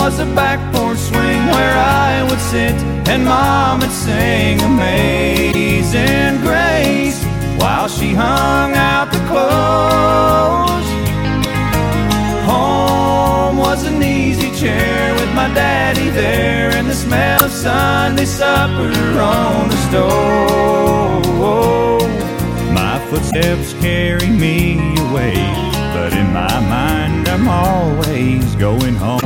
was a back porch swing where I would sit and mom would sing Amazing Grace while she hung out the clothes. Home was an easy chair with my daddy there and the smell of Sunday supper on the stove. My footsteps carry me away, but in my mind I'm always going home.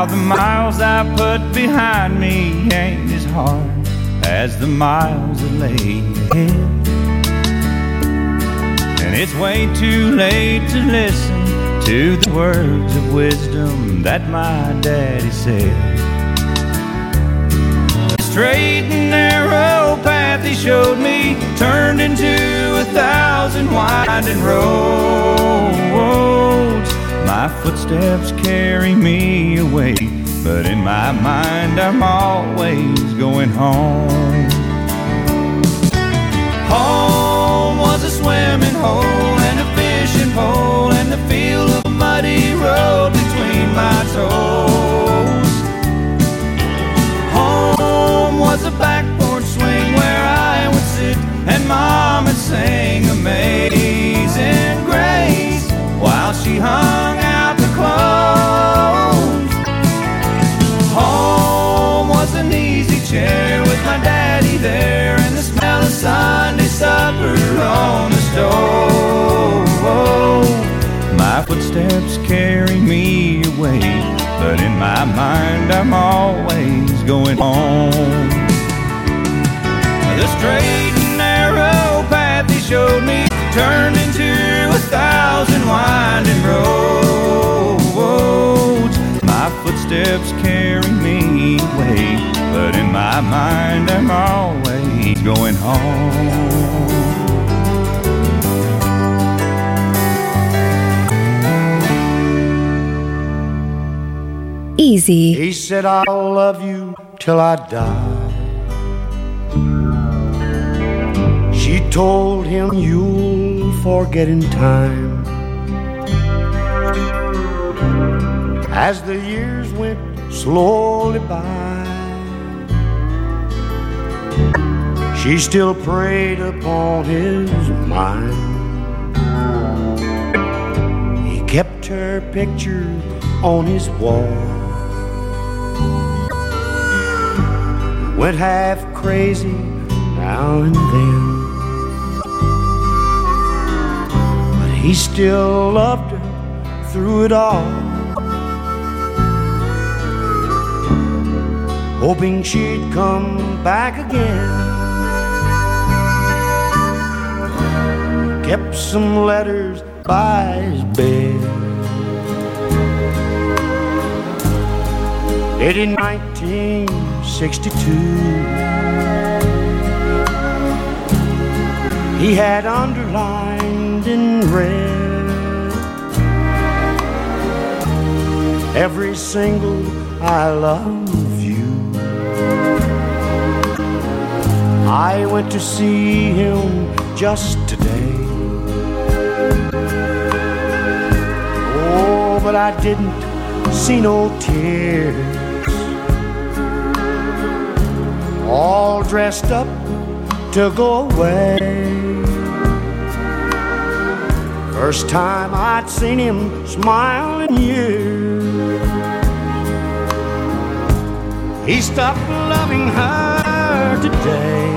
Now the miles I put behind me ain't as hard as the miles that lay ahead. And it's way too late to listen to the words of wisdom that my daddy said. The straight and narrow path he showed me turned into a thousand winding roads. My footsteps carry me away, but in my mind I'm always going home. Home was a swimming hole and a fishing pole and the feel of a muddy road between my toes. Home was a back porch swing where I would sit and mom would sing Amazing Grace while she hung clothes. Home was an easy chair with my daddy there and the smell of Sunday supper on the stove. My footsteps carry me away, but in my mind I'm always going home. The straight and narrow path he showed me turned into a thousand winding roads. Footsteps carry me away, but in my mind I'm always going home. Easy. He said, I'll love you till I die. She told him, You'll forget in time. As the years slowly by, she still preyed upon his mind. He kept her picture on his wall. went half crazy now and then. But he still loved her through it all. Hoping she'd come back again. Kept some letters by his bed. Dated 1962. He had underlined in red every single I love I went to see him just today. Oh, but I didn't see no tears. All dressed up to go away. First time I'd seen him smile in years. He stopped loving her today.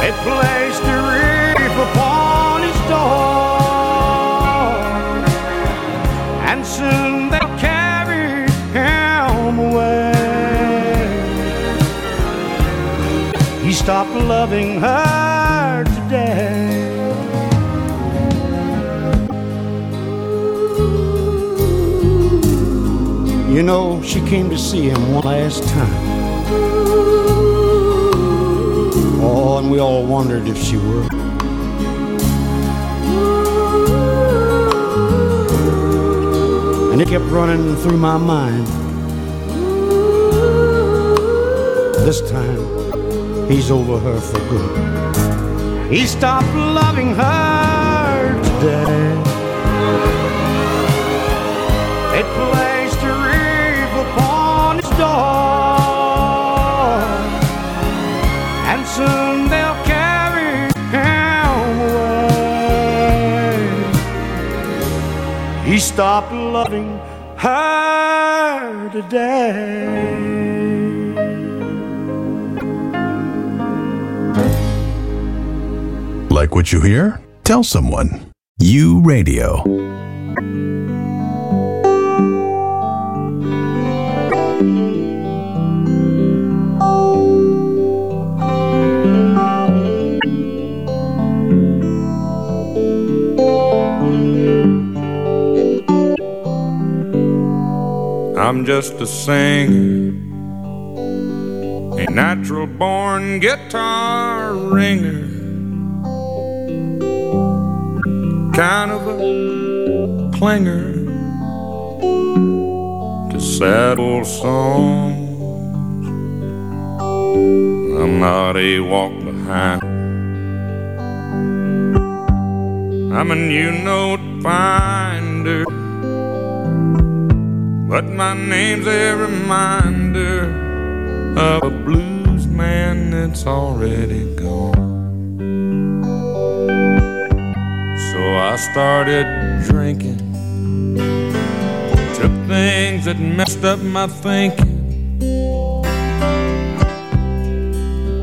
They placed a wreath upon his door, and soon they'll carry him away. He stopped loving her today. You know, she came to see him one last time. And we all wondered if she would. And it kept running through my mind. This time, he's over her for good. he stopped loving her today. Stopped loving her today. Like what you hear? Tell someone. You Radio. I'm just a singer, a natural born guitar ringer. kind of a clinger to sad old songs. I'm not a walk behind. I'm a new note finder, but my name's a reminder of a blues man that's already gone. So I started drinking. Took things that messed up my thinking.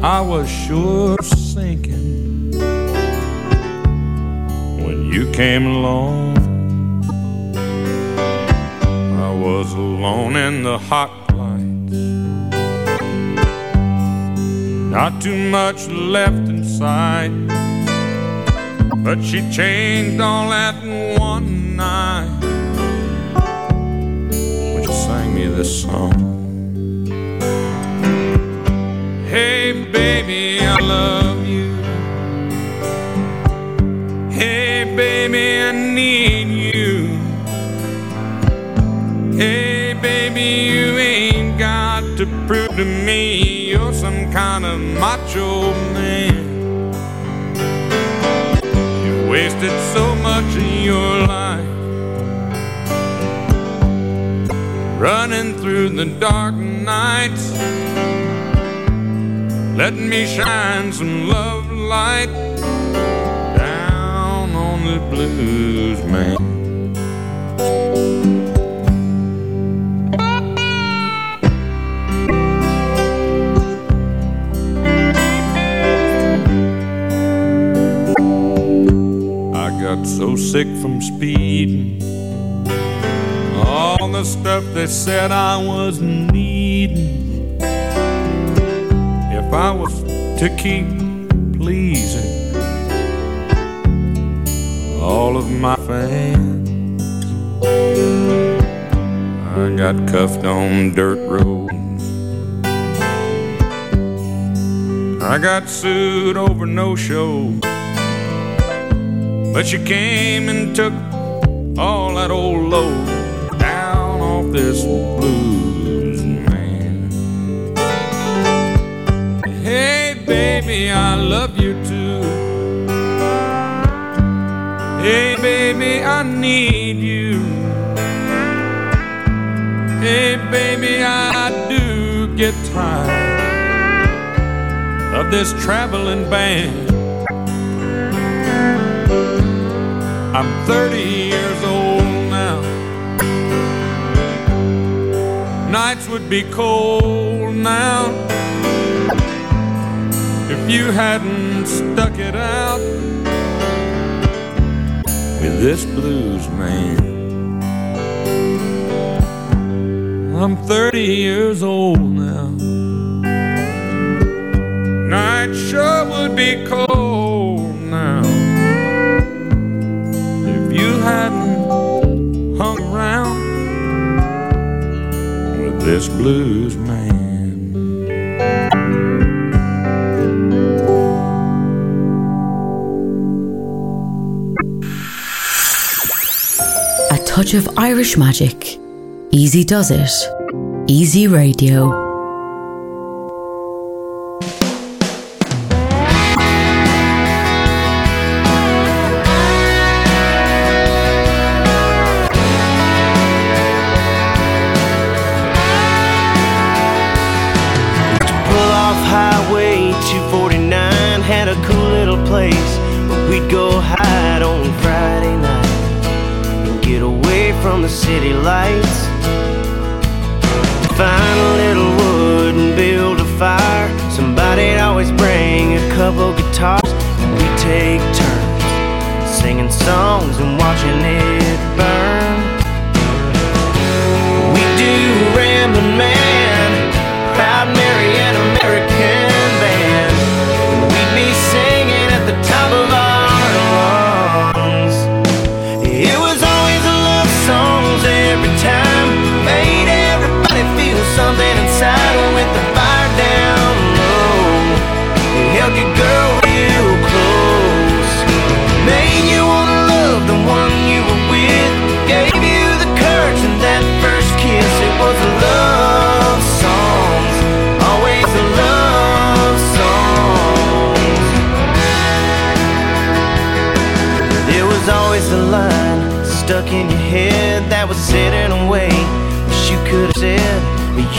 I was sure sinking when you came along. Was alone in the hot lights. Not too much left inside. But she changed all that in one night when she sang me this song. Hey, baby, I love you. Hey, baby, I need Hey, baby, you ain't got to prove to me you're some kind of macho man You wasted so much of your life running through the dark nights. Let me shine some love light down on the blues, man. So sick from speeding. All the stuff they said I was needing. If I was to keep pleasing all of my fans, I got cuffed on dirt roads. I got sued over no show. But she came and took all that old load down off this blues man. Hey, baby, I love you too. Hey, baby, I need you. Hey, baby, I do get tired of this traveling band. I'm 30 years old now. Nights would be cold now if you hadn't stuck it out with this blues man. I'm 30 years old now. Night sure would be cold hadn't hung around with this blues man. A touch of Irish magic. Easy does it. Easy radio. Songs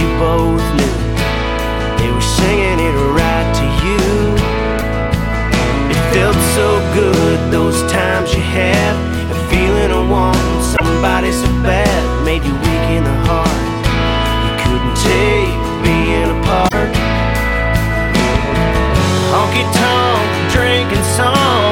you both knew. They were singing it right to you. It felt so good those times you had. A feeling of wanting somebody so bad made you weak in the heart. You couldn't take being apart. Honky tonk, drinking songs.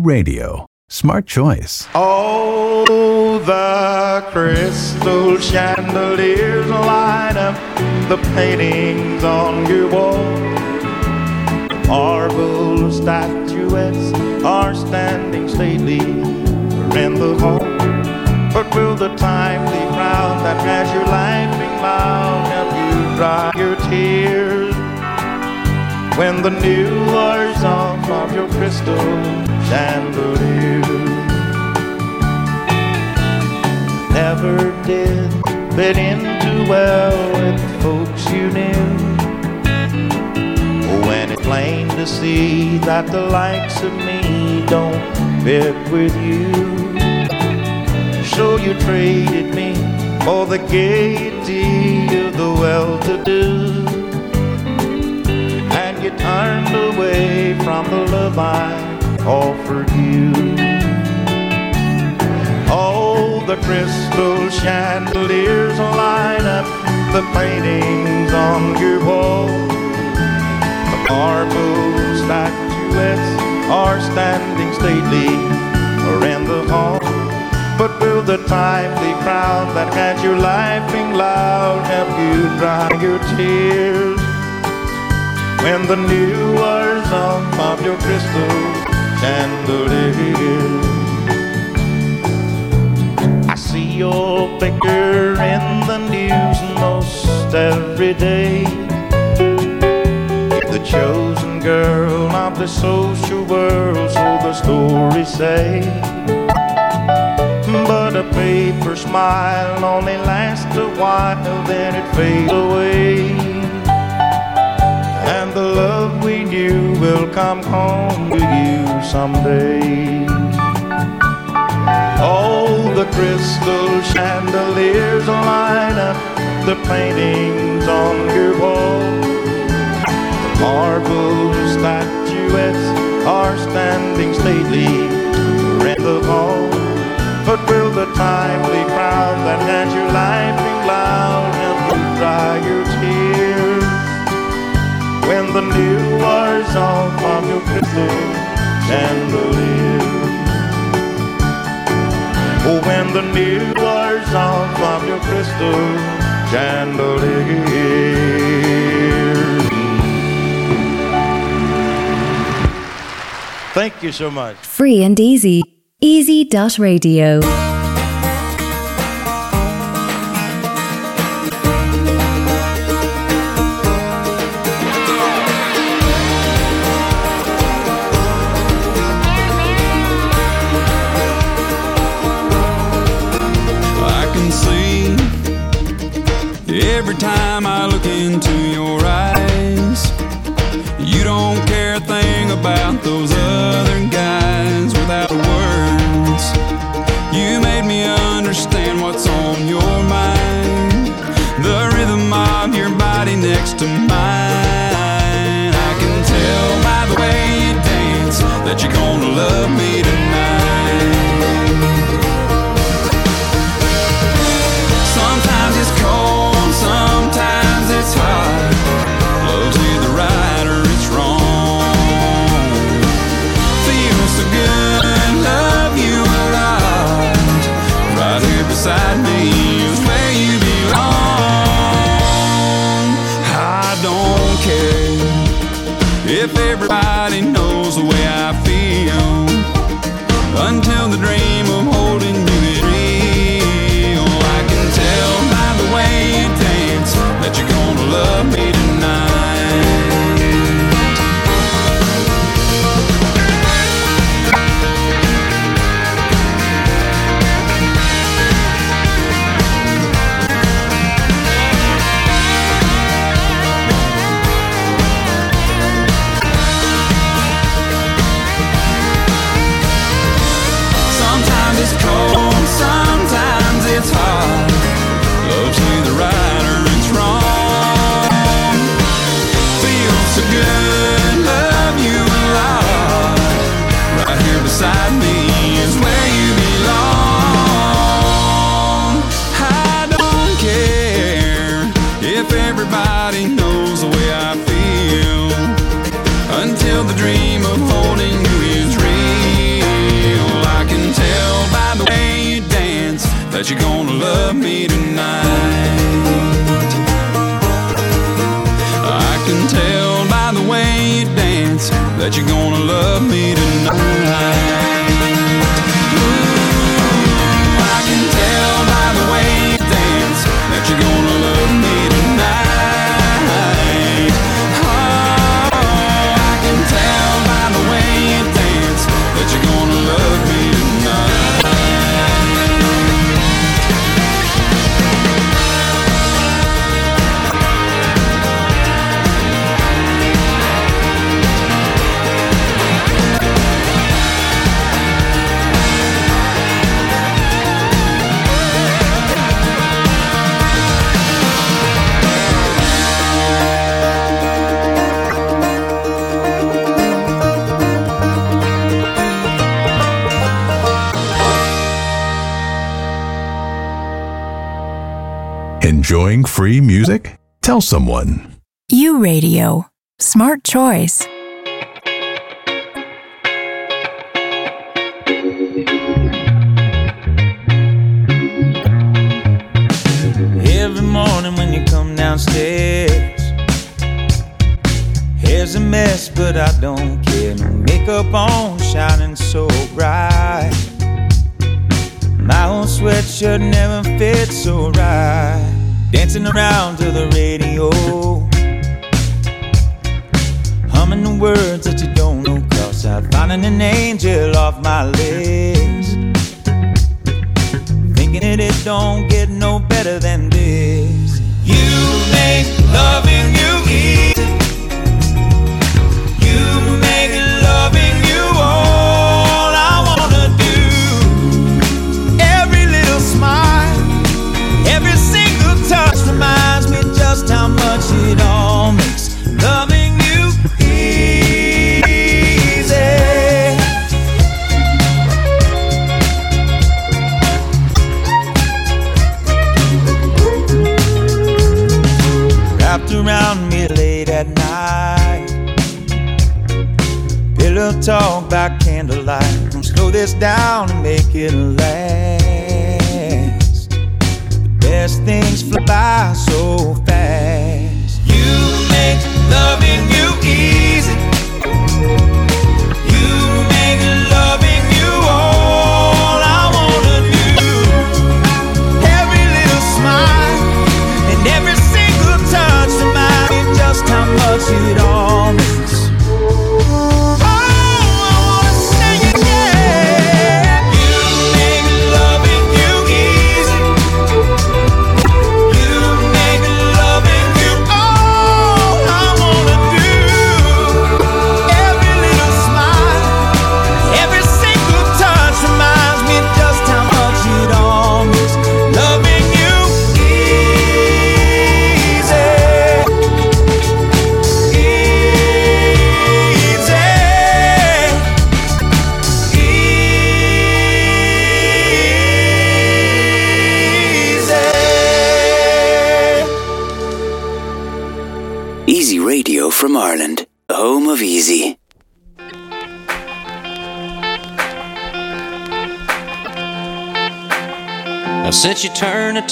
Radio. Smart choice. Oh, the crystal chandeliers light up the paintings on your wall. Marble statuettes are standing stately in the hall. But will the timely crowd that has your laughing mouth help you dry your tears? When the new wears off of your crystal chandelier Never did fit in too well with the folks you knew. When it's plain to see that the likes of me don't fit with you. So you traded me for the gaiety of the well-to-do. And you turned away from the love I offered you. Oh, the crystal chandeliers line up the paintings on your wall. The marble statuettes are standing stately around the hall. But will the timely crowd that had you laughing loud help you dry your tears? when the new off of your crystal chandelier. I see your picture in the news most every day. The chosen girl of the social world, so the stories say. But a paper smile only lasts a while, then it fades away the love we knew will come home to you someday. All the crystal chandeliers line up the paintings on your wall. The marble statuettes are standing stately in the hall. But will the timely crown that had your life be loud help you dry your the new newers off of your crystal chandelier. Oh, when the new newers off of your crystal chandelier. Thank you so much. Free and easy. Easy.radio. radio. enjoying free music? Tell someone. U Radio. Smart choice. This down and make it last.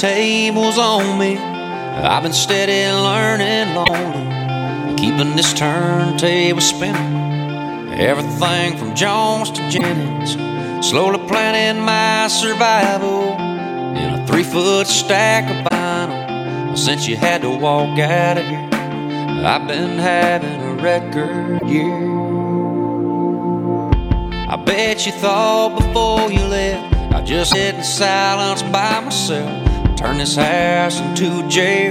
Tables on me, I've been steady learning lonely, keeping this turntable spinning. Everything from Jones to Jennings, slowly planning my survival in a three foot stack of vinyl. Since you had to walk out of here, I've been having a record year. I bet you thought before you left I'd just sit in silence by myself, turn this house into jail,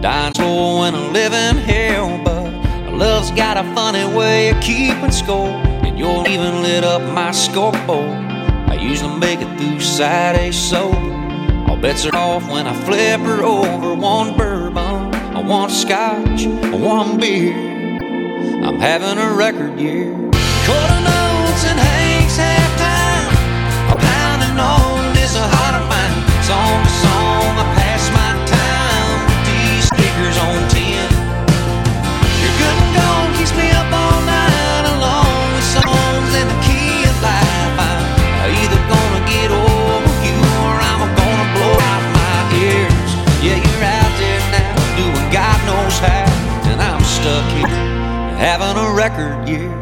dying slow in a living hell. But love's got a funny way of keeping score, and you're even lit up my scoreboard. I usually make it through Saturday sober. All bets are off when I flip her over. One bourbon, I want scotch, one beer. I'm having a record year. Quarter notes and having a record year.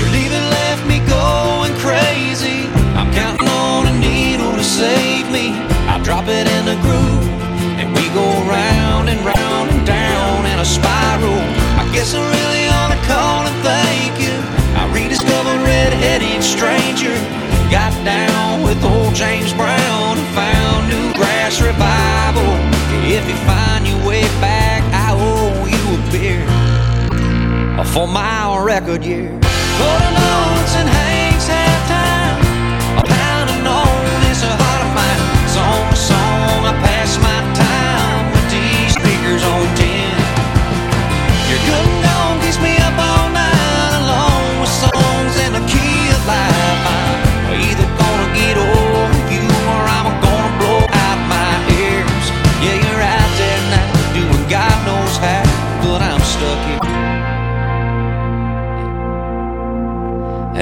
Your leaving left me going crazy. I'm counting on a needle to save me. I drop it in the groove, and we go round and round and down in a spiral. I guess I really ought to call and thank you. I rediscovered red-headed stranger. Got down with old James Brown revival. If you find your way back, I owe you a beer for my record year. Quarter notes and Hank's halftime. A pounding on this heart of mine. Song to song, I pass my time with these speakers on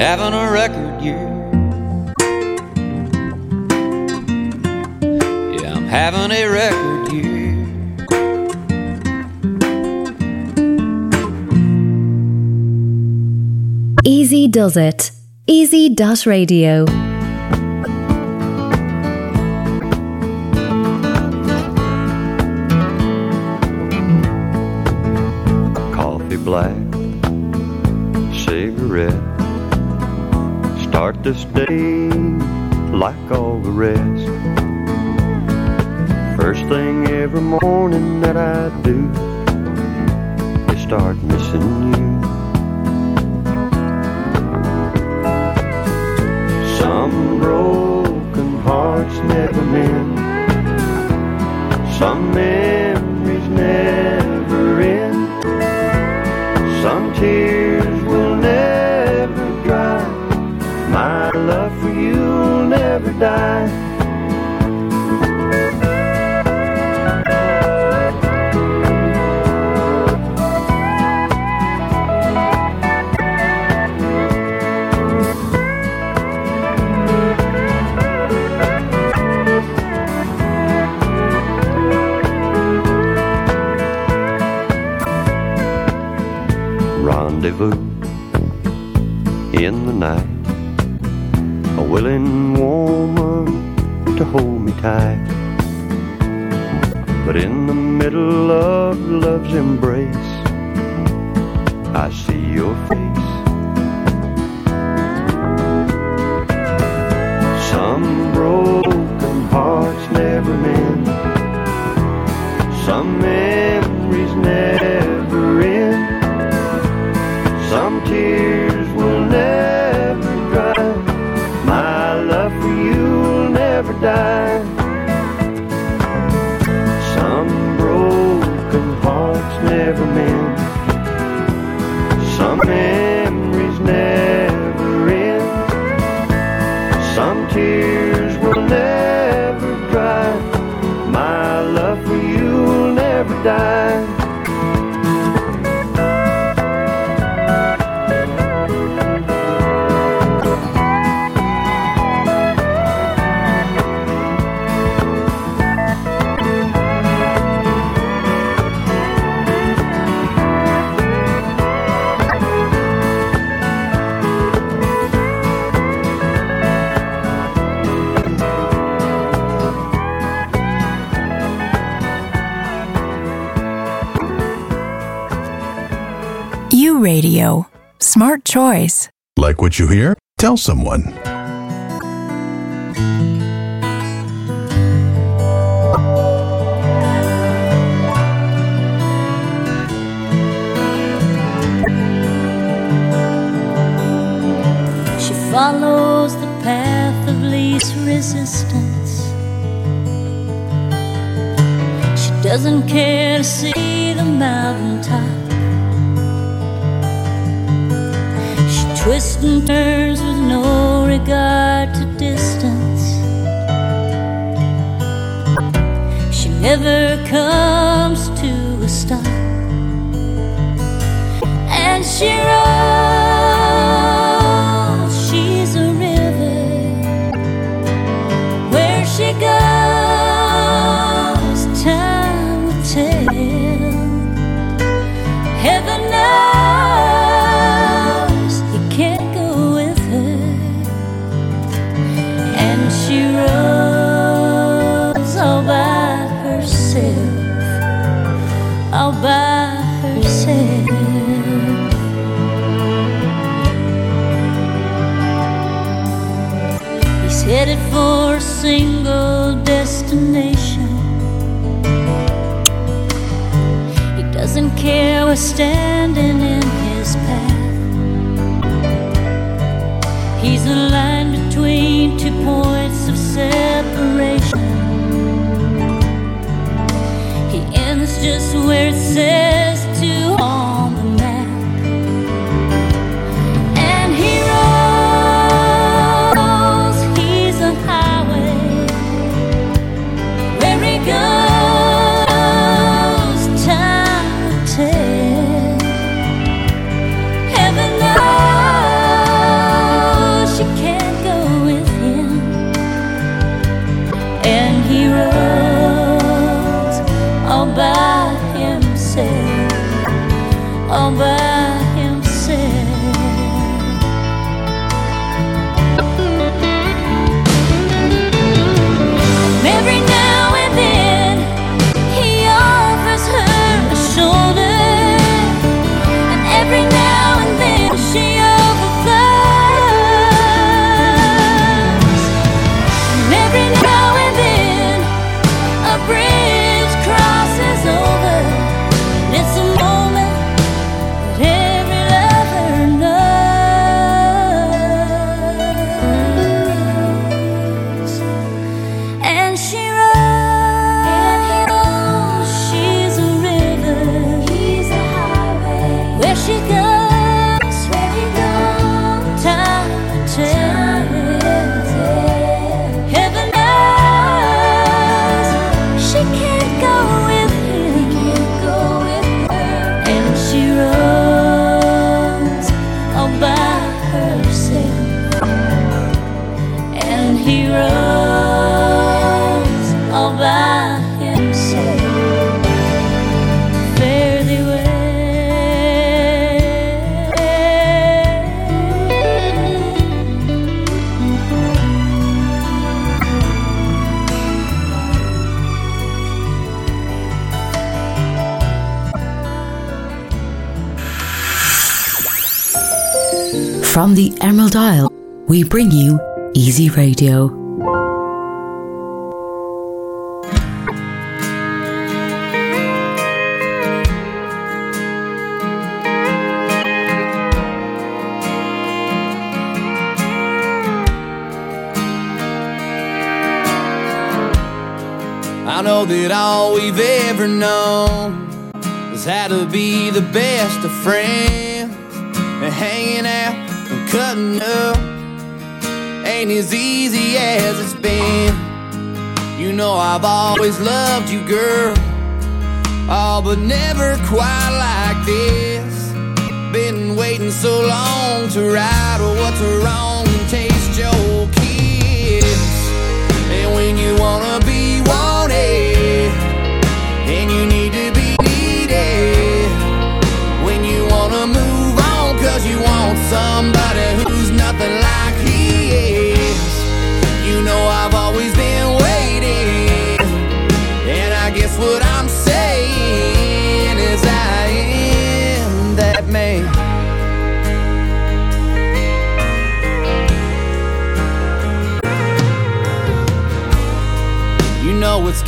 having a record year. Yeah, I'm having a record year. Easy does it. Easy.radio.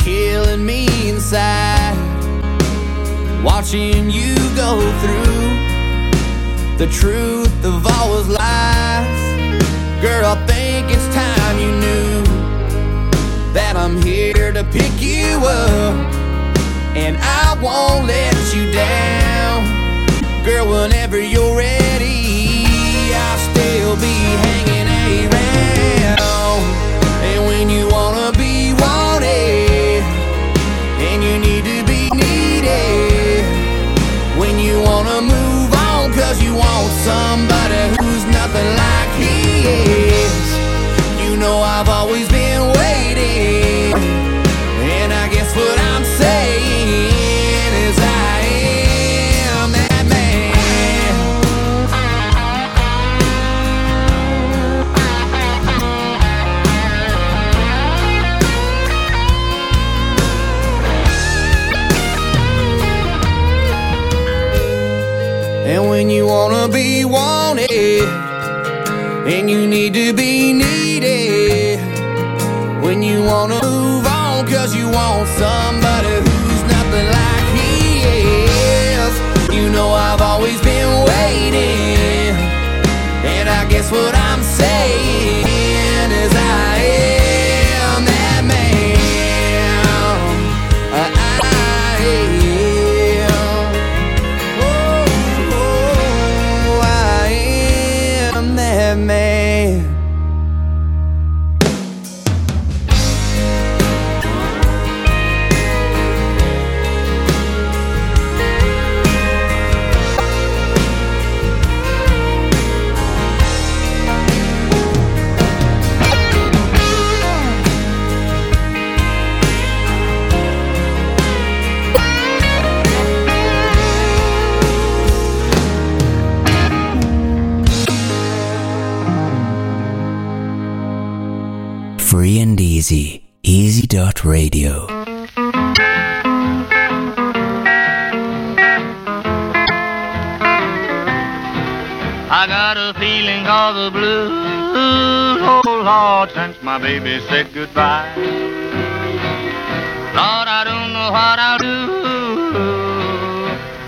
killing me inside. Watching you go through the truth of all his lies. Girl, I think it's time you knew that I'm here to pick you up. And I won't let you down. Girl, whenever you're ready, I'll still be hanging around. And when you wanna I've always been waiting. And I guess what I'm saying is I am that man. And when you wanna be wanted, and you need to be wanna my baby said goodbye. Lord, I don't know what I'll do.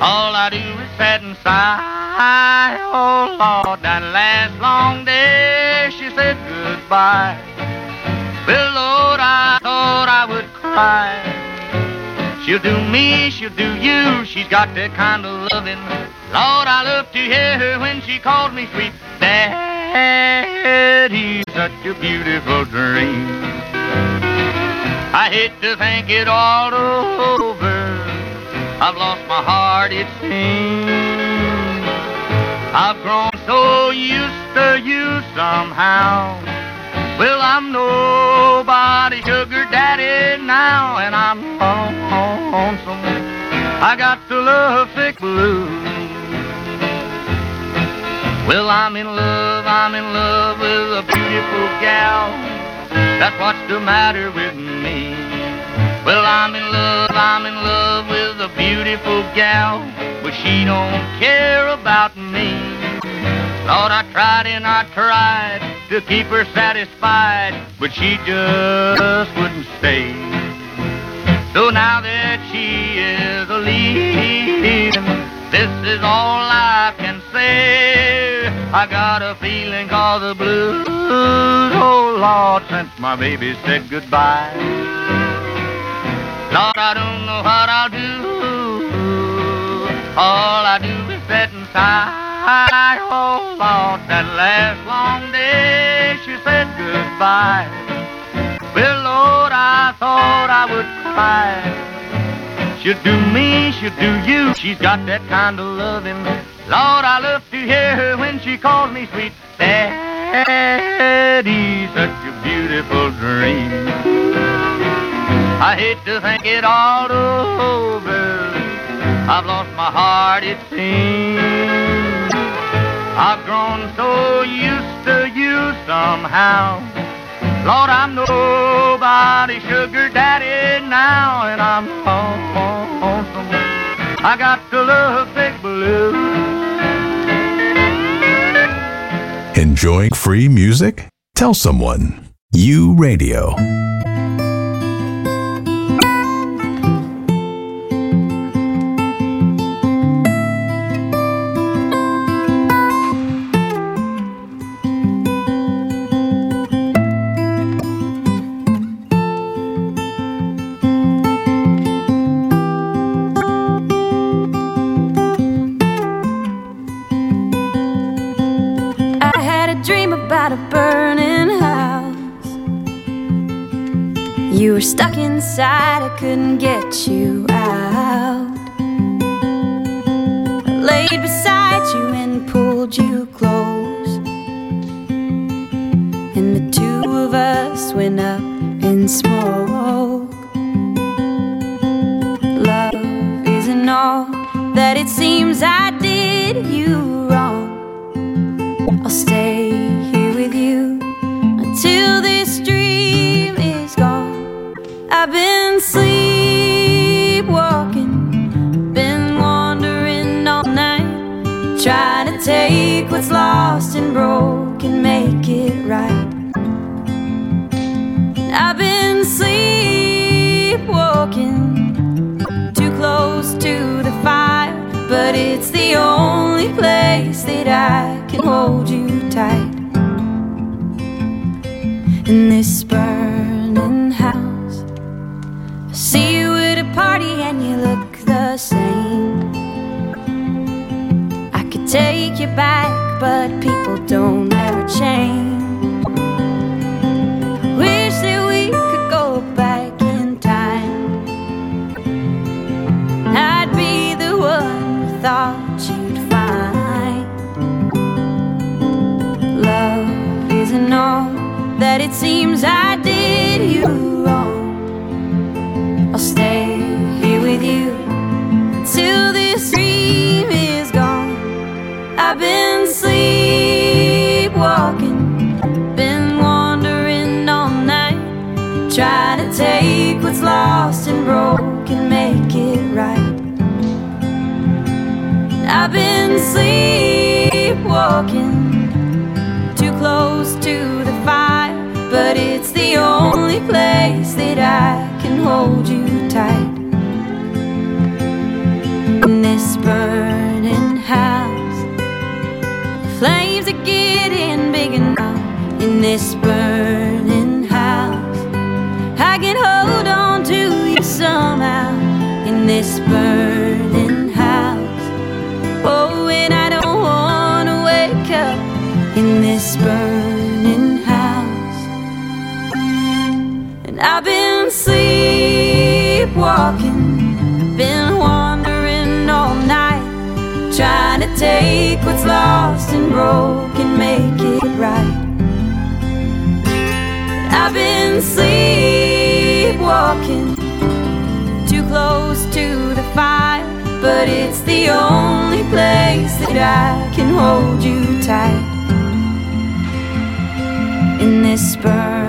All I do is sit and sigh. Oh Lord, that last long day she said goodbye. Well, Lord, I thought I would cry. She'll do me, she'll do you. She's got that kind of loving. Lord, I love to hear her when she calls me sweet. Daddy, such a beautiful dream. I hate to think it all over. I've lost my heart, it seems. I've grown so used to you somehow. Well, I'm nobody sugar daddy now, and I'm lonesome. I got the love sick blues. Well, I'm in love, I'm in love with a beautiful gal. That's what's the matter with me. Well, I'm in love, I'm in love with a beautiful gal, but she don't care about me. Lord, I tried and I tried to keep her satisfied, but she just wouldn't stay. So now that she is a leaving, this is all I can say. I got a feeling called the blues, oh Lord, since my baby said goodbye. Lord, I don't know what I'll do. All I do is sit and sigh. Oh Lord, that last long day she said goodbye. Well, Lord, I thought I would cry. She'll do me, she'll do you. She's got that kind of loving. Lord, I love to hear her when she calls me sweet daddy. Such a beautiful dream. I hate to think it all over. I've lost my heart, it seems. I've grown so used to you somehow. Lord, I'm sugar daddy now, and I'm. I got to love Big Blue. Enjoying free music? Tell someone. You Radio. You were stuck inside, I couldn't get you out. I laid beside you and pulled you close. And the two of us went up in smoke. Love isn't all that it seems I did you wrong. I'll stay I've been sleepwalking, been wandering all night, trying to take what's lost and broken, make it right. I've been sleepwalking, too close to the fire, but it's the only place that I can hold you tight. In this same. I could take you back, but people don't ever change. Wish that we could go back in time. I'd be the one you thought you'd find. Love isn't all that it seems I did you wrong. I've been sleepwalking, been wandering all night, trying to take what's lost and broken, make it right. I've been sleepwalking, too close to the fire, but it's the only place that I can hold you tight. In this burning house, big enough. In this burning house, I can hold on to you somehow. In this burning house, oh, and I don't wanna wake up in this burning house. And I've been sleepwalking, been what's lost and broken, make it right. I've been sleepwalking, too close to the fire, but it's the only place that I can hold you tight. In this burning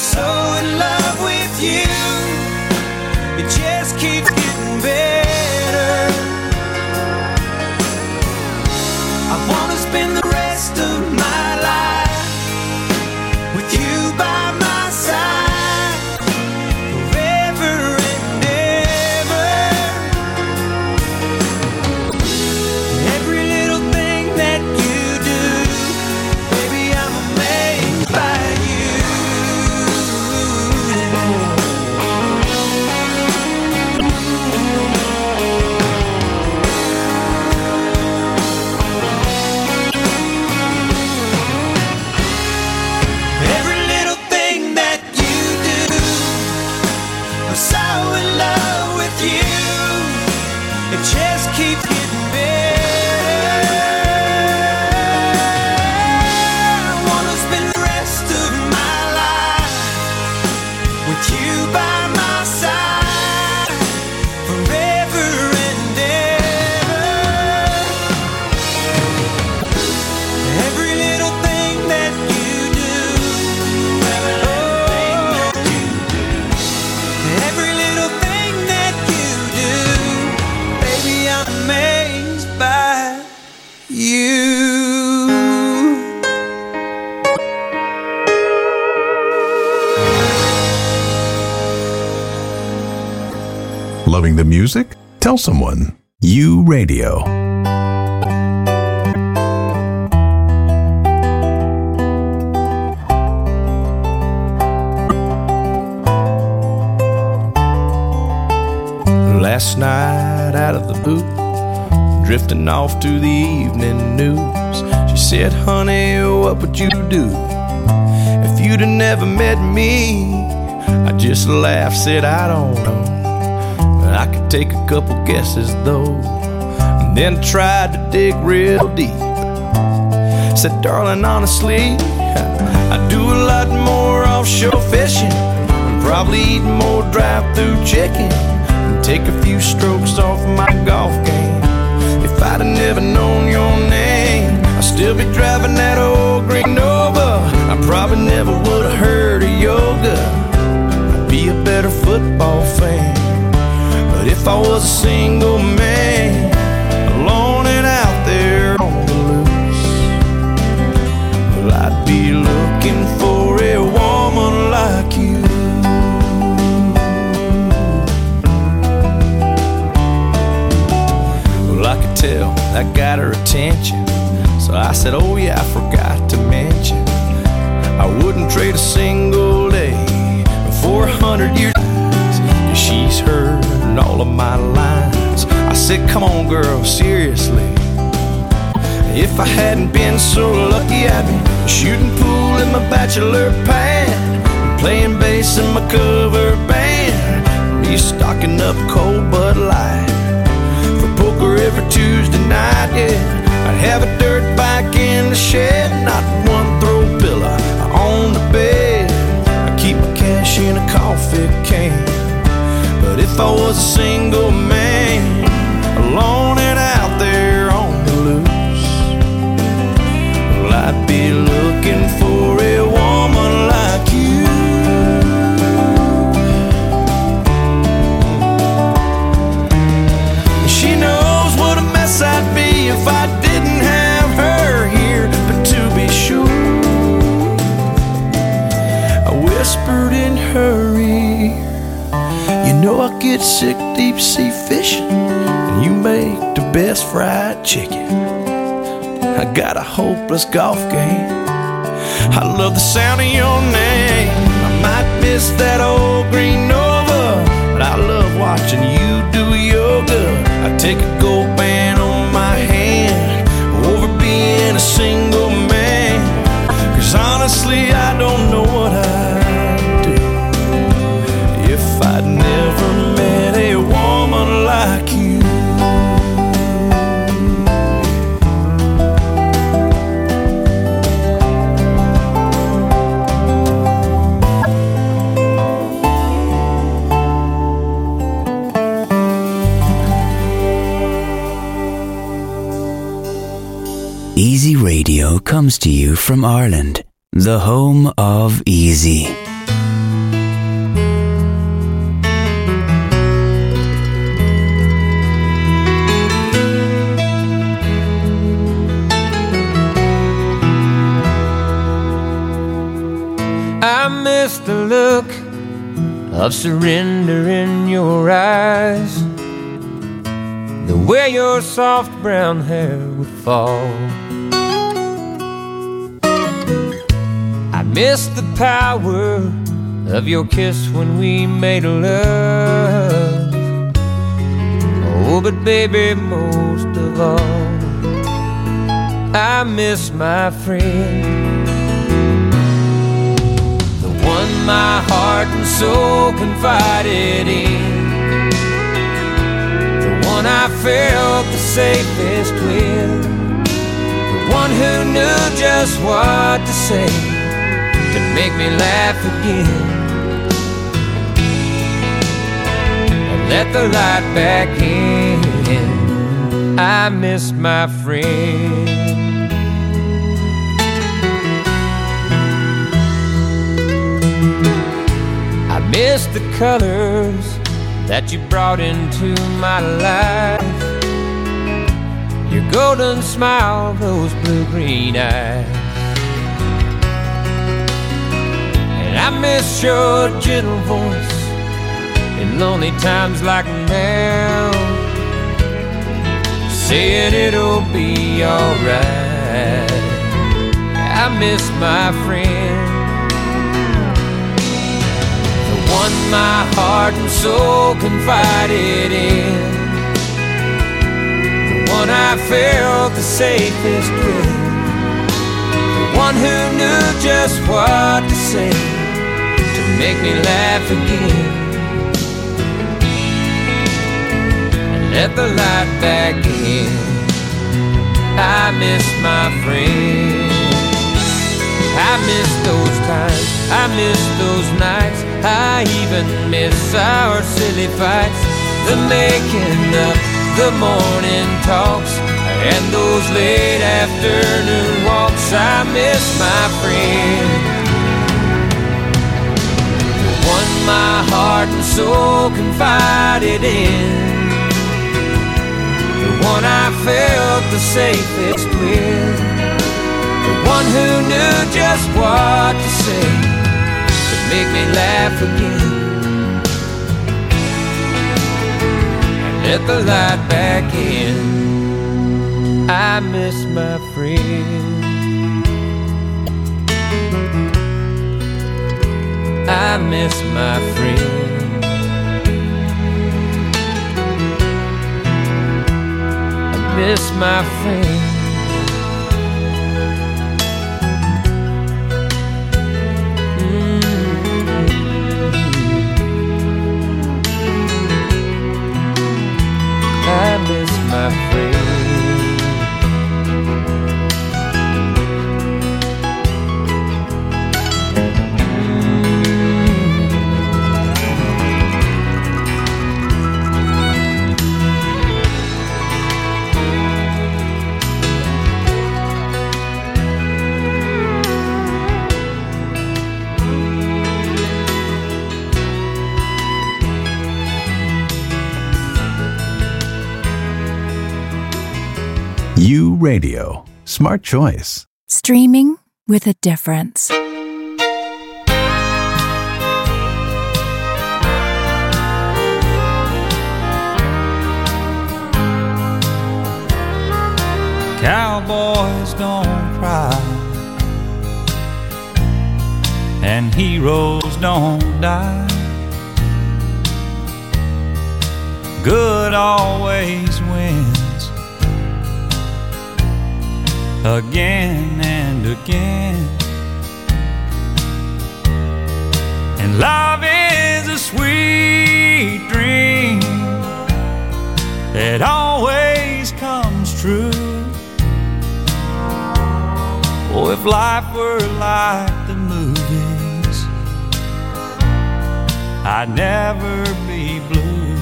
so in love with you. Tell someone. You Radio. Last night out of the booth, drifting off to the evening news. She said, Honey, what would you do if you'd have never met me? I just laughed, said, I don't know. Take a couple guesses though. And then tried to dig real deep. Said, Darling, honestly, I do a lot more offshore fishing. Probably eat more drive through chicken. And take a few strokes off my golf game. If I'd have never known your name, I'd still be driving that old green Nova. I probably never would have heard of yoga. I'd be a better football fan. If I was a single man, alone and out there on the loose, well, I'd be looking for a woman like you. Well, I could tell that got her attention. So I said, Oh, yeah, I forgot to mention. I wouldn't trade a single day for a hundred years. She's heard all of my lines. I said, Come on, girl, seriously. If I hadn't been so lucky, I'd be shooting pool in my bachelor pad, playing bass in my cover band, be stocking up cold Bud Light for poker every Tuesday night. Yeah, I'd have a dirt bike in the shed, not one throw pillow on the bed. I keep my cash in a coffee can. But if I was a single man, alone and out there on the loose, well, I'd be looking for get sick deep sea fishing, and you make the best fried chicken. I got a hopeless golf game. I love the sound of your name. I might miss that old green Nova, but I love watching you do yoga. I take a gold band on my hand over being a single man. Cause honestly, I don't know what I. comes to you from Ireland, the home of Easy. I miss the look of surrender in your eyes. The way your soft brown hair would fall. I miss the power of your kiss when we made love. Oh, but baby, most of all, I miss my friend The one my heart and soul confided in. The one I felt the safest with. The one who knew just what to say to make me laugh again. Let the light back in. I miss my friend. I miss the colors that you brought into my life. Your golden smile, those blue green eyes. I miss your gentle voice in lonely times like now. Saying it'll be alright. I miss my friend the one my heart and soul confided in. The one I felt the safest with. The one who knew just what to say make me laugh again. Let the light back in. I miss my friend. I miss those times. I miss those nights. I even miss our silly fights, the making up, the morning talks, and those late afternoon walks. I miss my friend, my heart and soul confided in, the one I felt the safest with, the one who knew just what to say To make me laugh again. And let the light back in. I miss my friend. I miss my friend. I miss my friend. Mm-hmm. I miss my friend. U Radio. Smart choice. Streaming with a difference. Cowboys don't cry, and heroes don't die. Good always wins again and again. And love is a sweet dream that always comes true. Oh, if life were like the movies, I'd never be blue.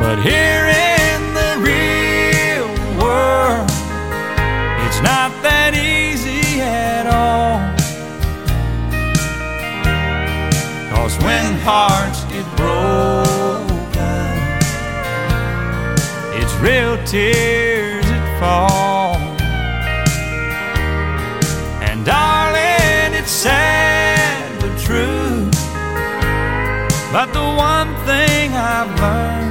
But here in the real world. It's not that easy at all. Cause when hearts get broken, it's real tears that fall. And darling, it's sad but true. But the one thing I've learned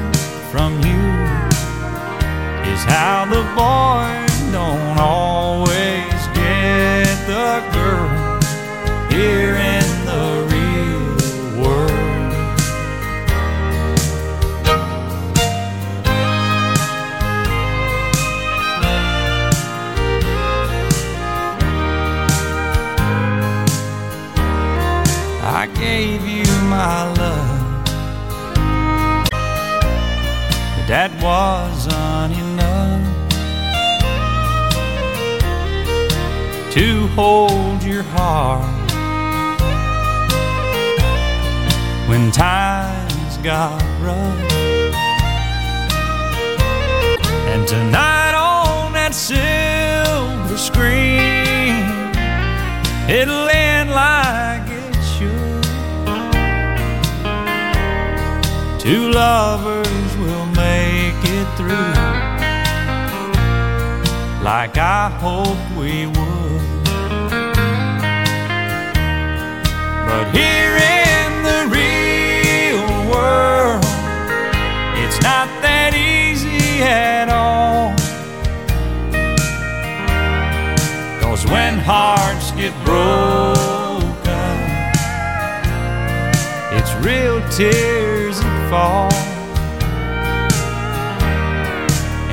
how the boy don't always get the girl here in the real world. I gave you my love, but that wasn't hold your heart when times got rough. And tonight on that silver screen, it'll end like it should. Two lovers will make it through, like I hoped we would. But here in the real world, it's not that easy at all. Cause when hearts get broken, it's real tears that fall.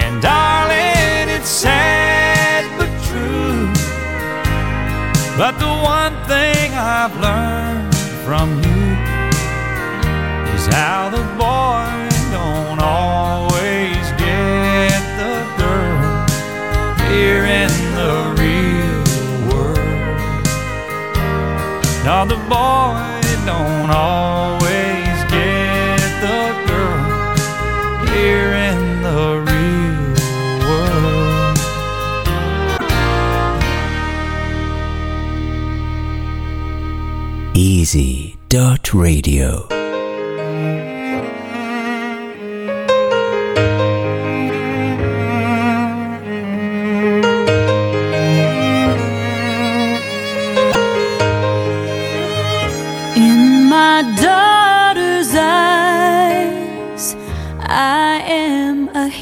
And darling, it's sad but true. But the one thing I've learned is how the boy don't always get the girl here in the real world. Now the boy don't always get the girl here in the real world. Easy dot radio.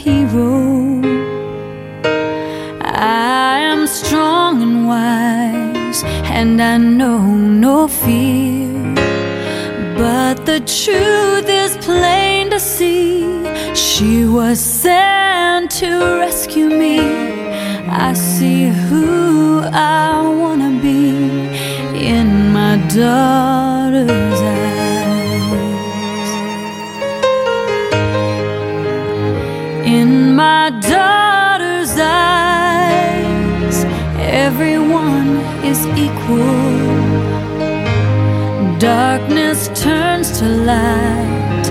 Hero. I am strong and wise, and I know no fear. But the truth is plain to see. She was sent to rescue me. I see who I wanna be in my daughter's daughter's eyes, everyone is equal. Darkness turns to light,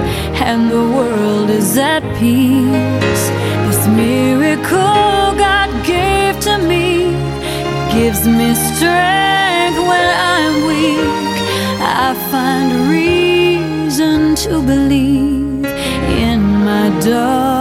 and the world is at peace. This miracle God gave to me gives me strength when I'm weak. I find reason to believe in my daughter's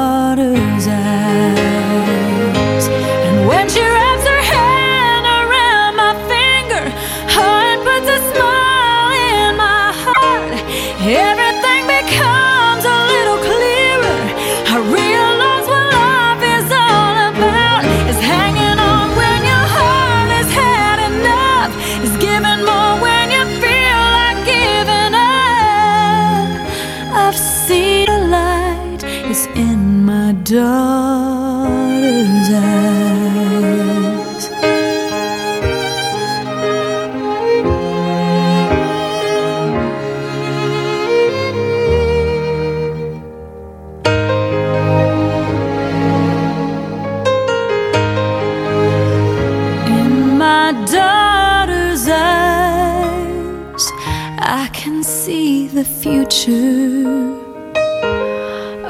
the future,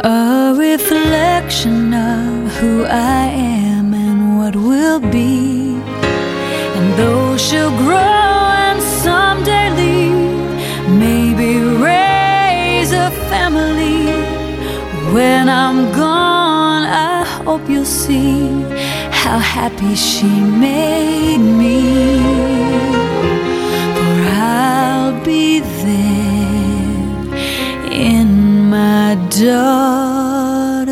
a reflection of who I am and what will be. And though she'll grow and someday leave, maybe raise a family. When I'm gone, I hope you'll see how happy she made me. For I'll be there. Daughter's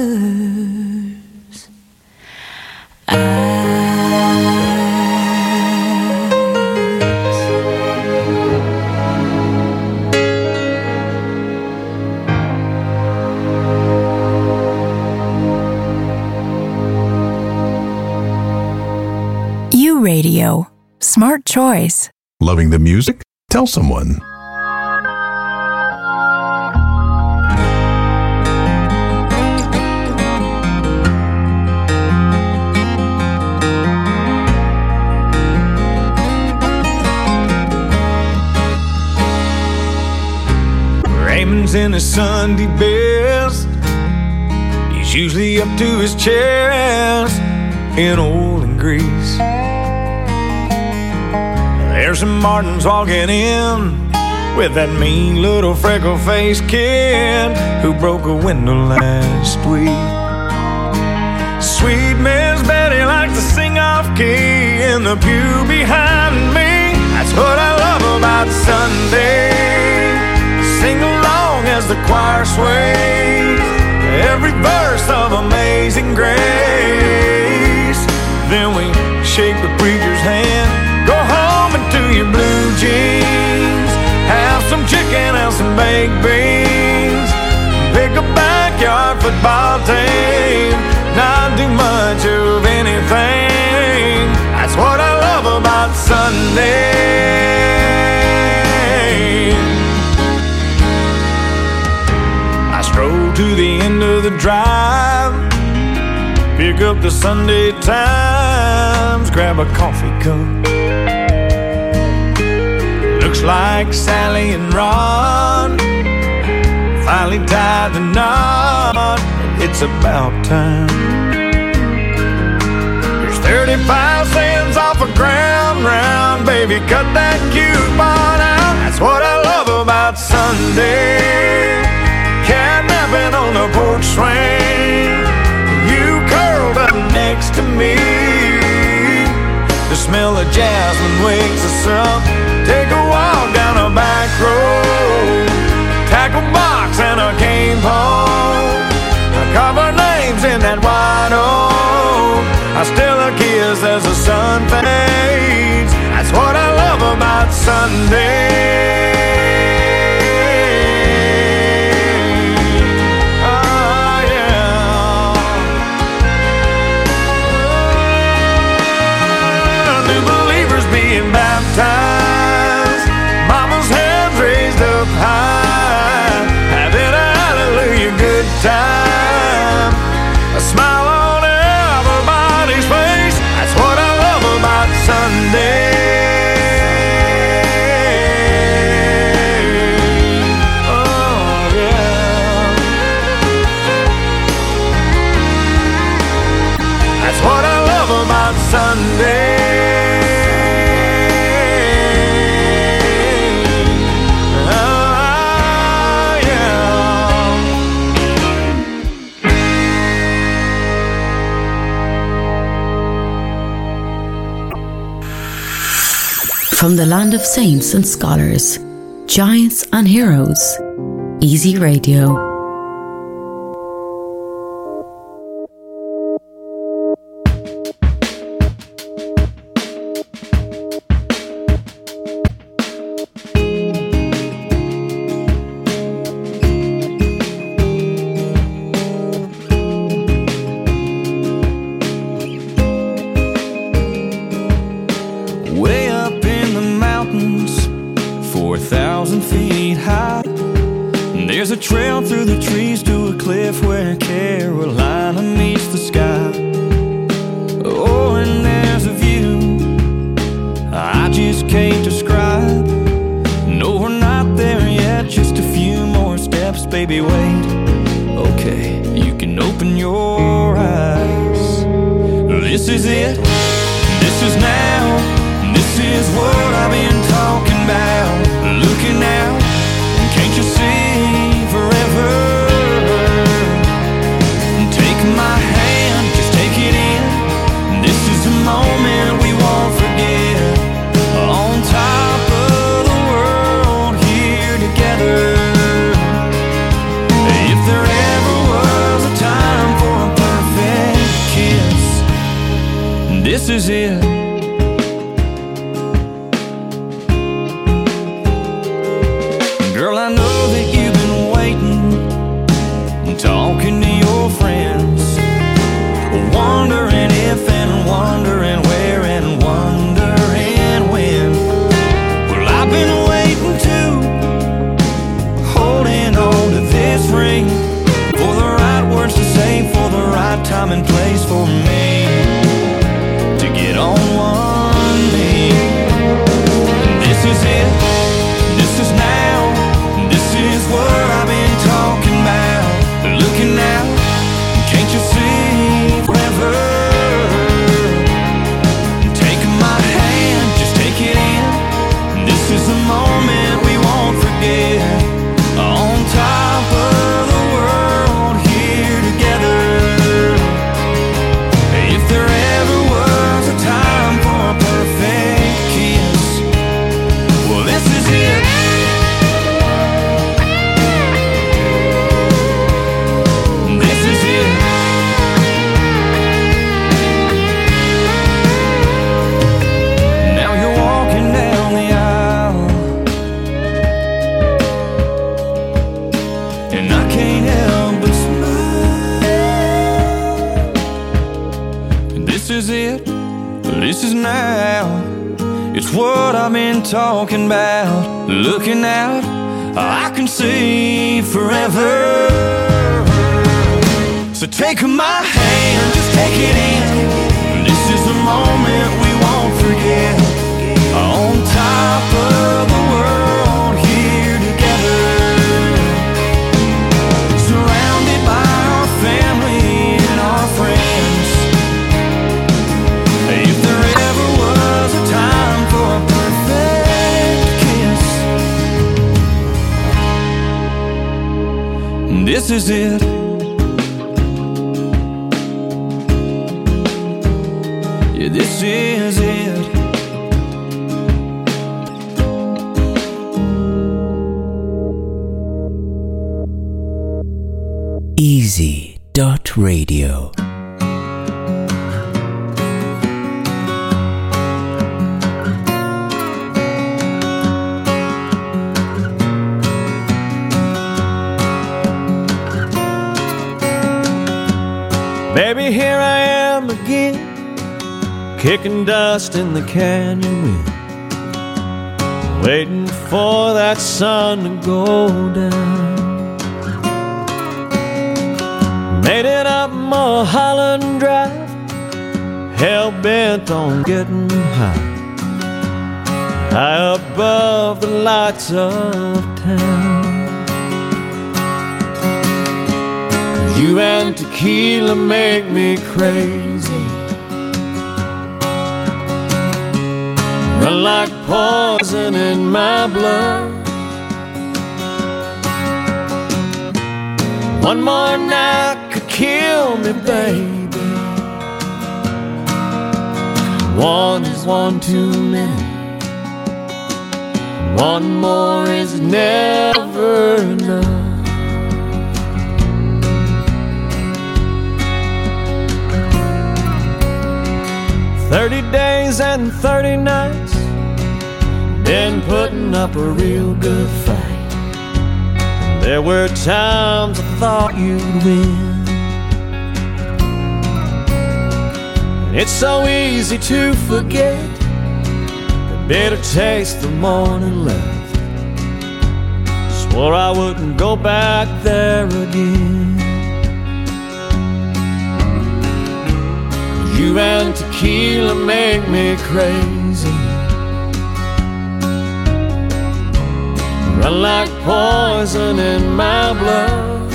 U Radio. Smart choice. Loving the music? Tell someone. In his Sunday best. He's usually up to his chest in oil and grease. There's some Martins walking in with that mean little freckle faced kid who broke a window last week. Sweet Miss Betty likes to sing off key in the pew behind me. That's what I love about Sunday. As the choir sways every verse of Amazing Grace. Then we shake the preacher's hand, go home into your blue jeans, have some chicken and some baked beans, pick a backyard football team, not do much of anything. That's what I love about Sunday. To the end of the drive, pick up the Sunday Times, grab a coffee cup. Looks like Sally and Ron finally tied the knot. It's about time. There's 35 cents off a ground round, baby. Cut that coupon out. That's what I love about Sunday. On the porch swing. You curled up next to me. The smell of jasmine wakes us up. Take a walk down a back road. Tackle box and a cane pole. Carve our names in that white oak. I still a kiss as the sun fades. That's what I love about Sunday. From the land of saints and scholars, giants and heroes, Easy Radio. You and tequila make me crazy. Run like poison in my blood. One more night could kill me, baby. One is one too many. One more is never enough. Thirty days and thirty nights, been putting up a real good fight. There were times I thought you'd win. It's so easy to forget the bitter taste the morning left. Swore I wouldn't go back there again. You and tequila make me crazy. Run like poison in my blood.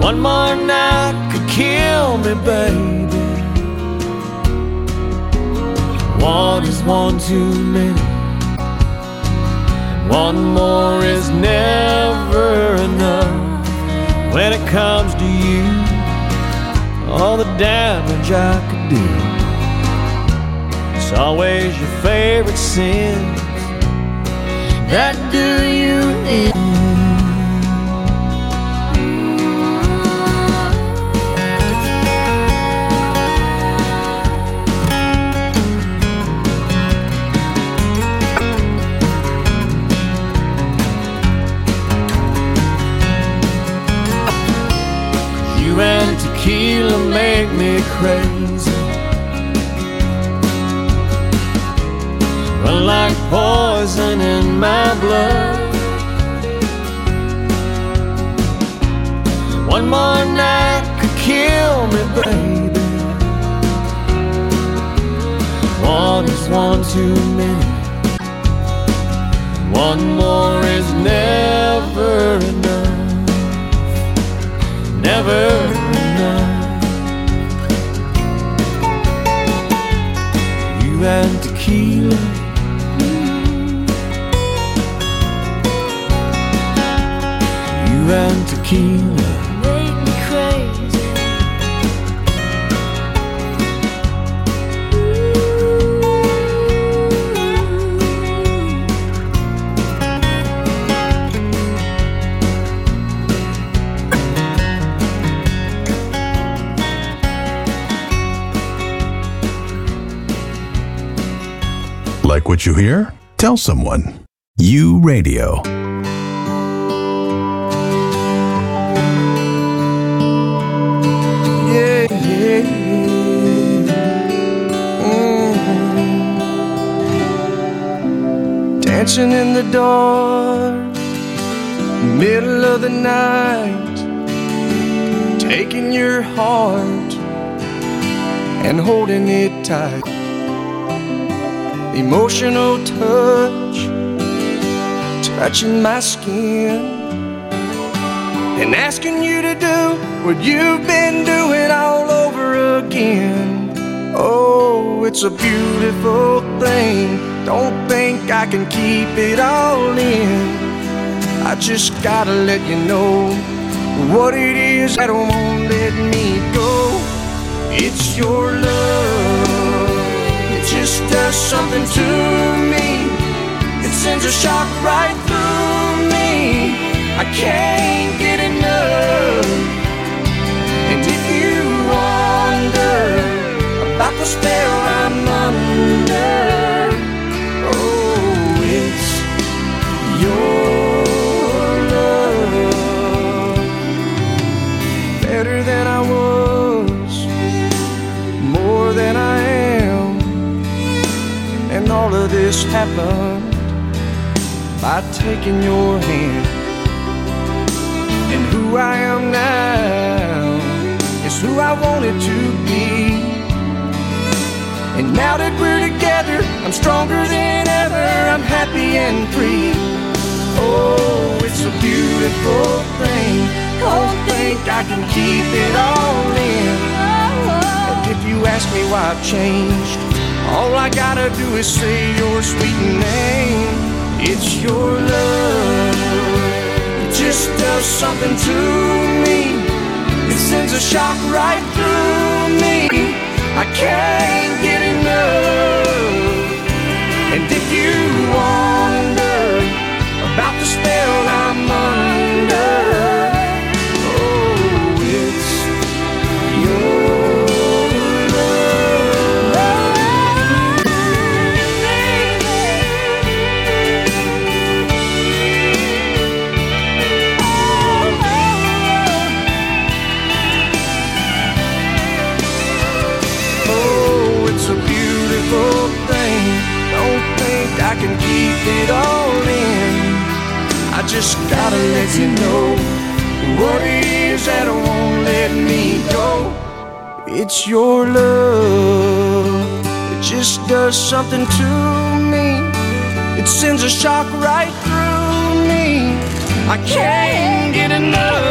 One more night could kill me, baby. One is one too many. One more is never enough when it comes to you. All the damage I could do. It's always your favorite sins that do you in. Tequila make me crazy. Run like poison in my blood. One more night could kill me, baby. One is one too many. One more is never enough. Never and tequila. You and tequila. What you hear? Tell someone. You Radio. Yeah. Mhm. Dancing in the dark, middle of the night, taking your heart and holding it tight. Emotional touch, touching my skin and asking you to do what you've been doing all over again. Oh, it's a beautiful thing. Don't think I can keep it all in. I just gotta let you know what it is that won't let me go. It's your love. It does something to me. It sends a shock right through me. I can't get enough. And if you wonder about the spell I'm under, oh, it's your this happened by taking your hand. And who I am now is who I wanted to be. And now that we're together, I'm stronger than ever. I'm happy and free. Oh, it's a beautiful thing. Don't think I can keep it all in. And if you ask me why I've changed, all I gotta do is say your sweet name. It's your love. It just does something to me. It sends a shock right through me. I can't get enough. And if you wonder about the spell I'm under, I can keep it all in. I just gotta let you know what it is that won't let me go. It's your love. It just does something to me. It sends a shock right through me. I can't get enough.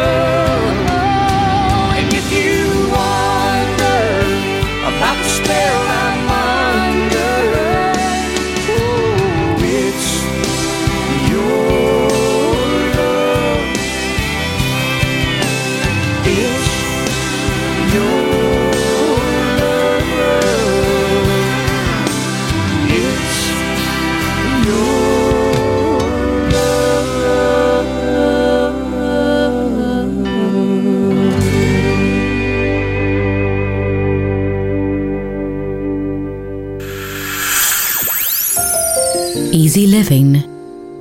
Easy living,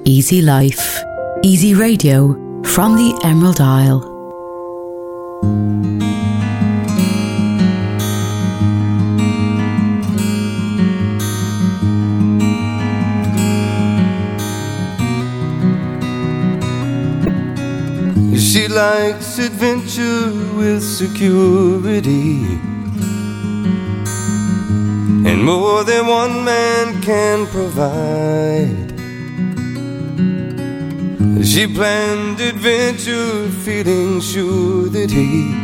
easy life, easy radio from the Emerald Isle. She likes adventure with security and more than one man can provide. She planned adventure, feeling sure that he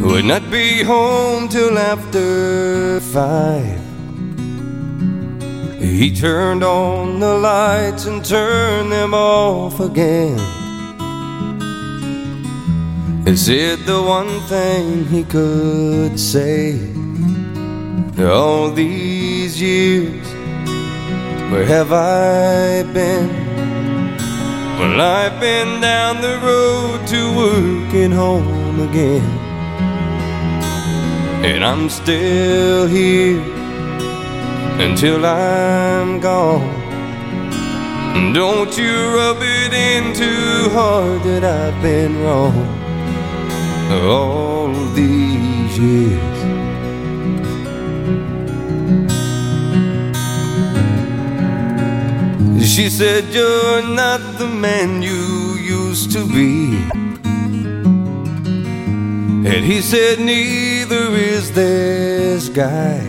would not be home till after five. He turned on the lights and turned them off again. He said the one thing he could say all these years. Where have I been? Well, I've been down the road to work and home again. And I'm still here until I'm gone. Don't you rub it in too hard that I've been wrong all these years. She said, You're not the man you used to be. And he said, Neither is this guy.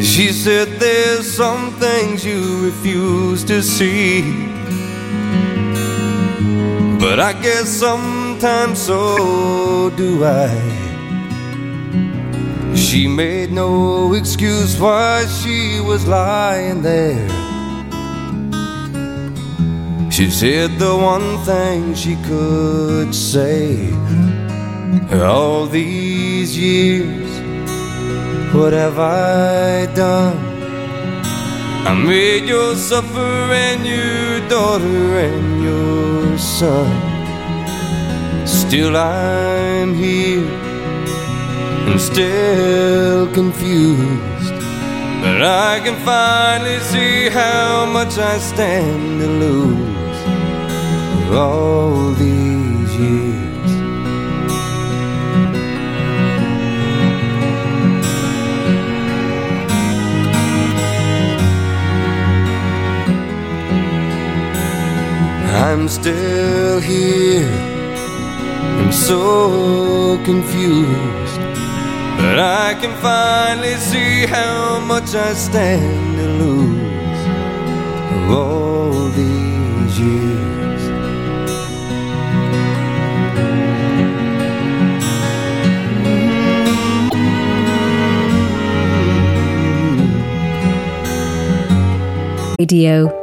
She said, There's some things you refuse to see. But I guess sometimes so do I. She made no excuse why she was lying there. She said the one thing she could say all these years. What have I done? I made you suffer and your daughter and your son. Still, I'm here and still confused. But I can finally see how much I stand to lose all these years. I'm still here. I'm so confused. But I can finally see how much I stand to lose of all these years. Radio.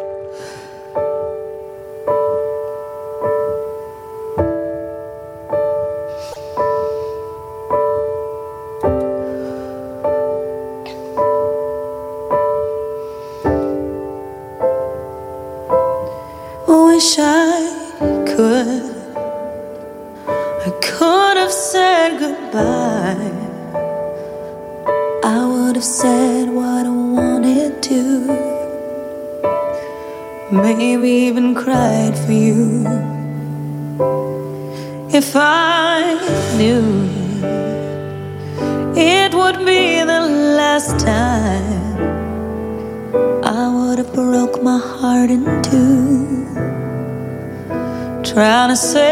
Trying to save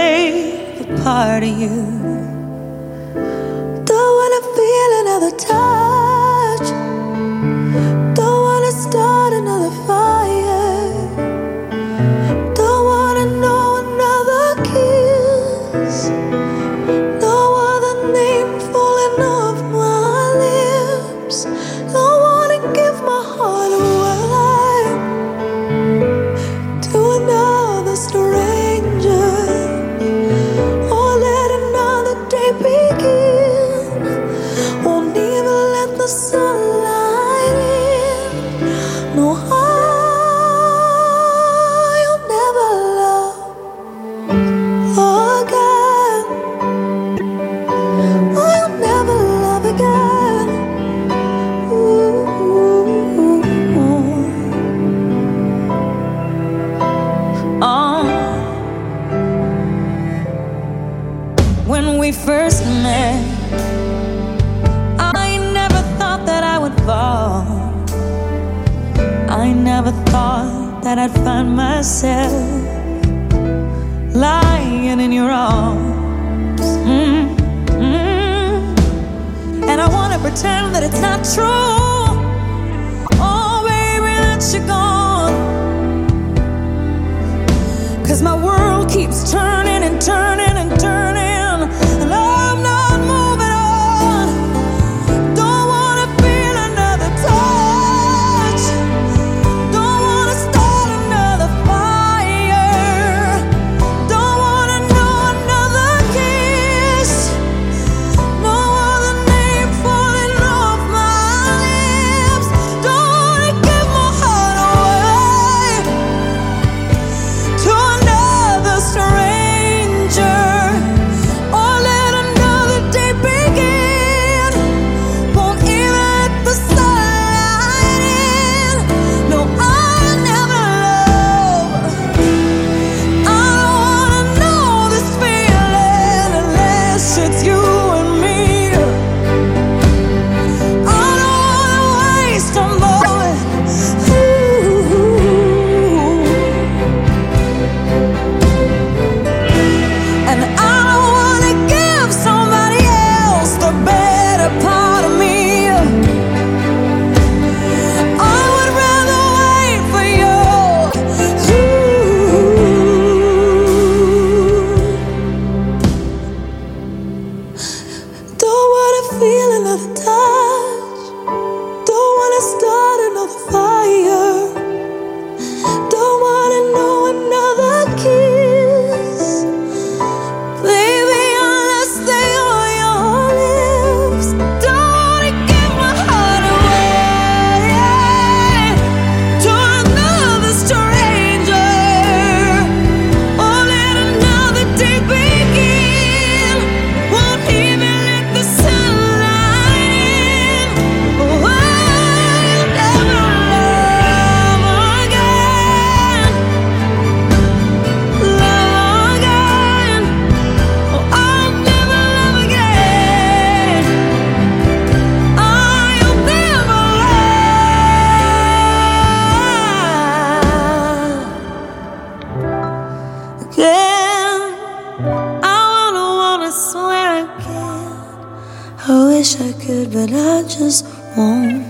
wish I could, but I just won't.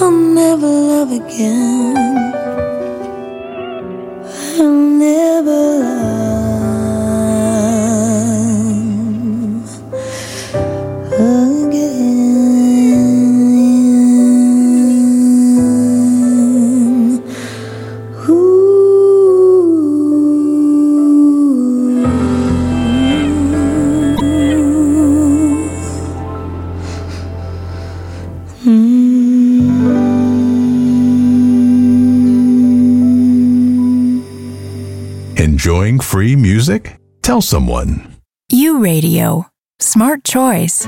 I'll never love again. enjoying free music? Tell someone. You Radio. Smart choice.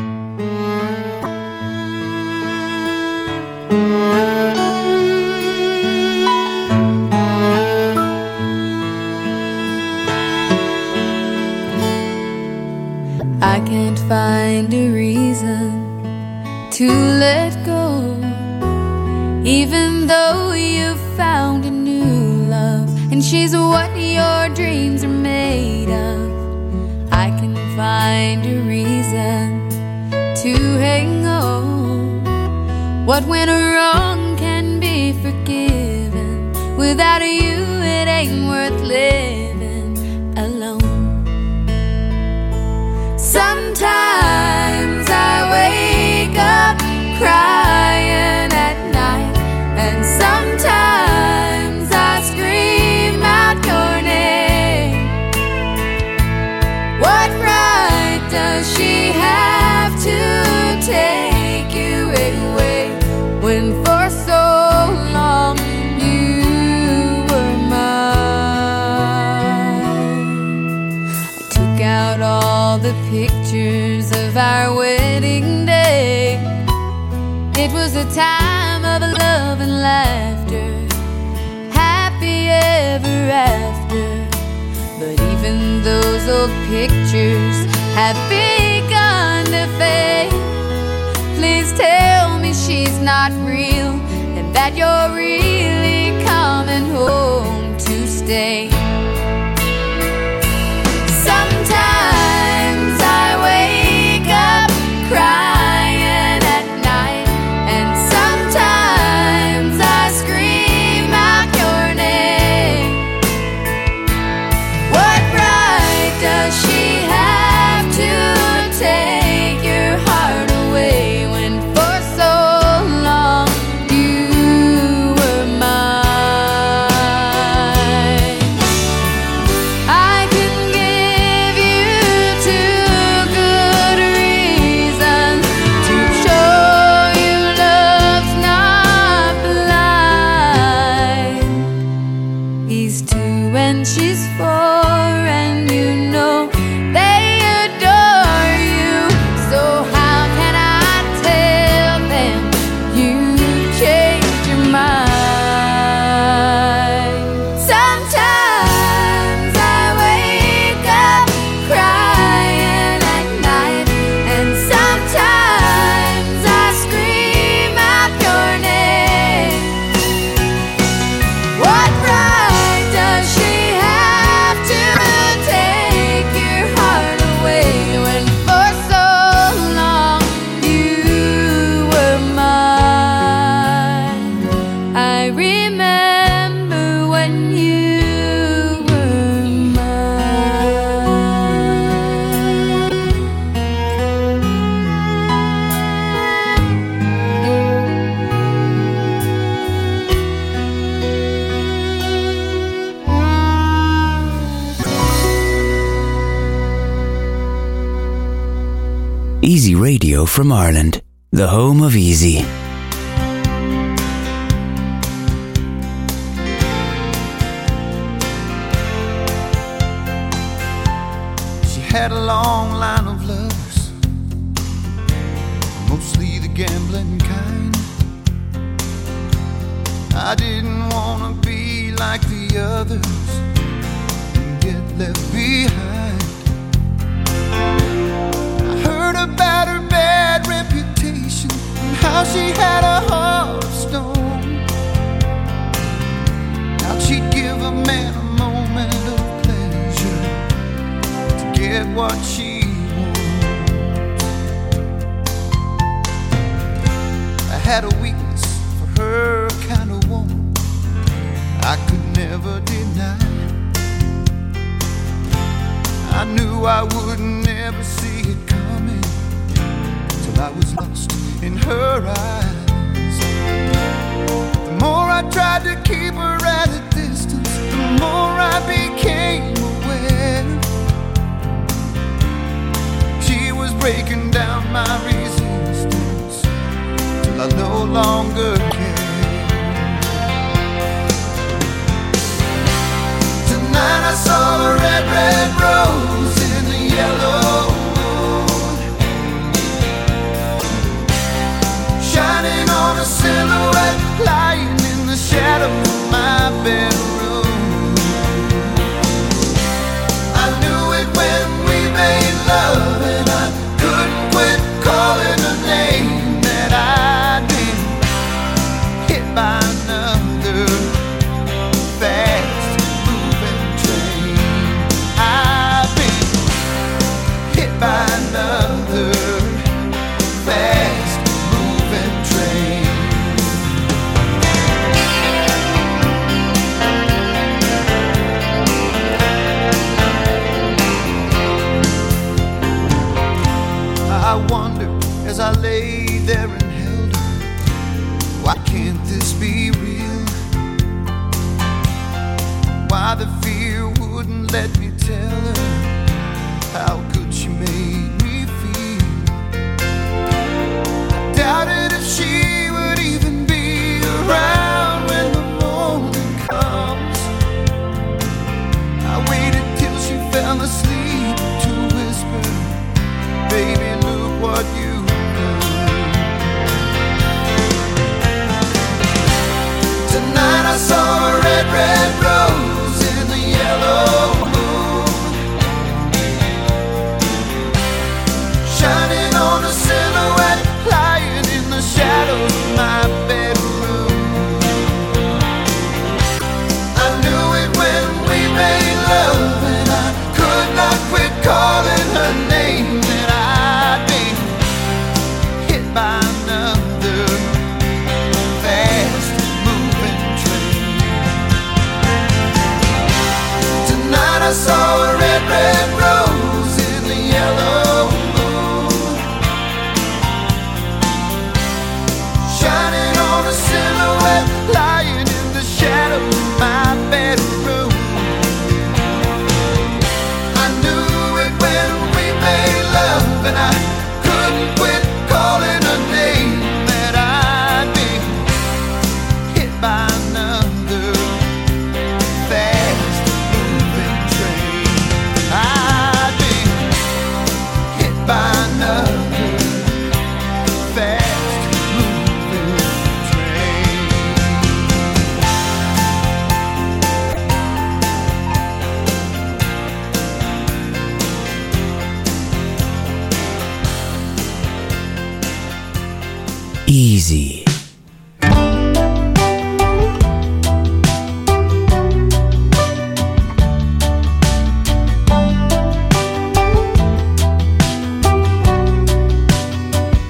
Ireland,